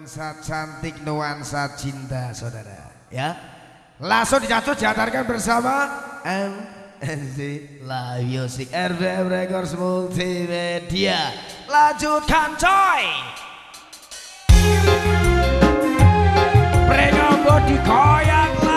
nuansa cantik nuansa cinta saudara. Ya? Langsung dijatuh jatarkan bersama MNC Live Music RBM Records Multimedia. Lanjutkan coy! Mereka dikoyak koyak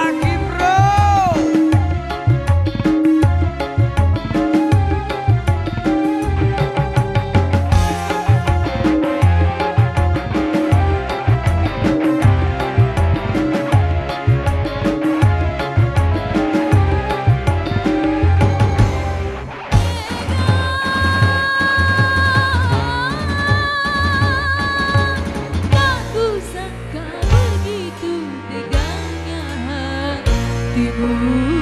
Bisakah begitu tegangnya hatimu.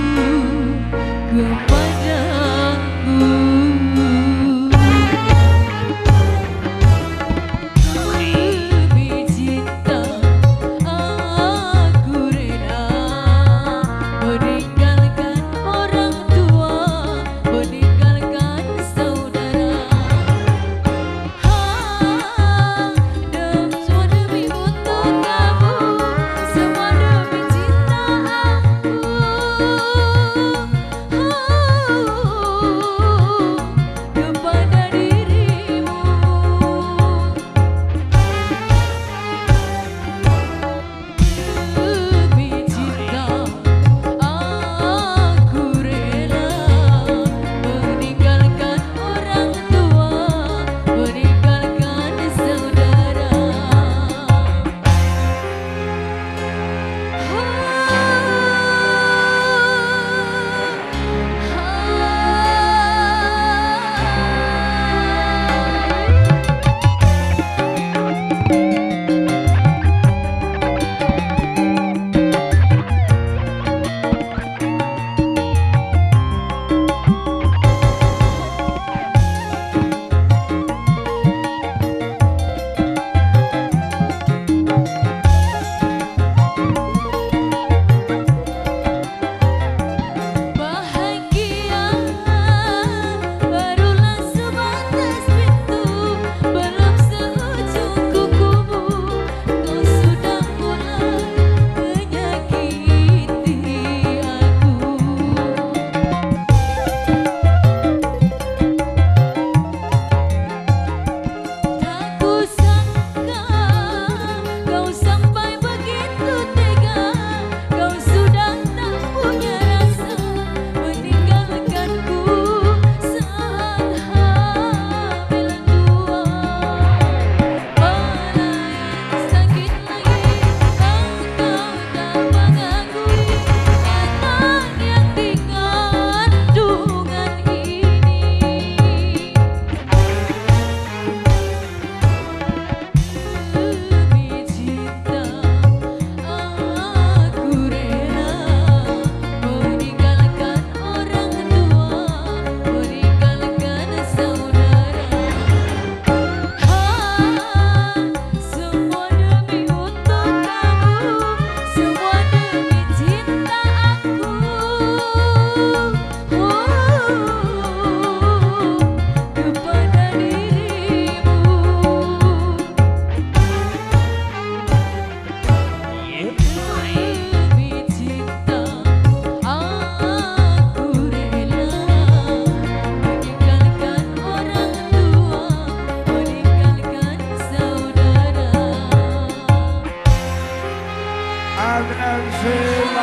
Film,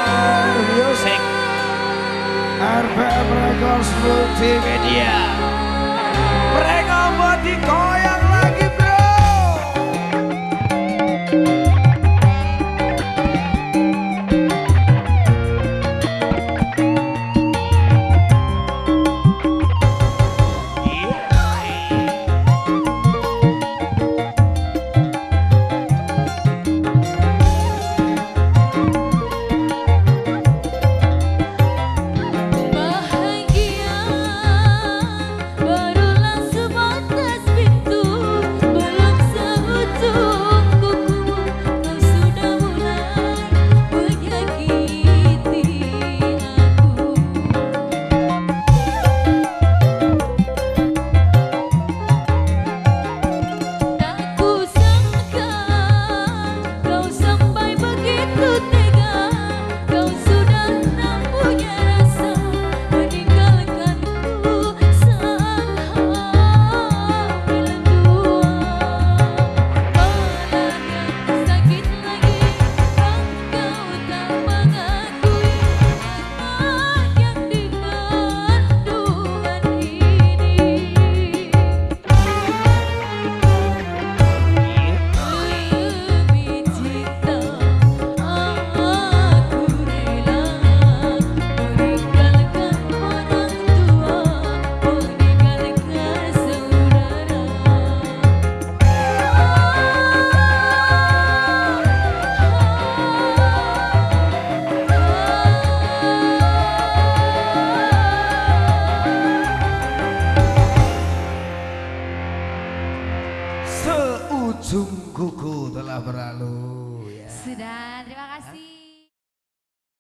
Musik, RPM Records Multimedia Mereka buat sungguhku telah berlalu. Ya. Sudah, terima kasih.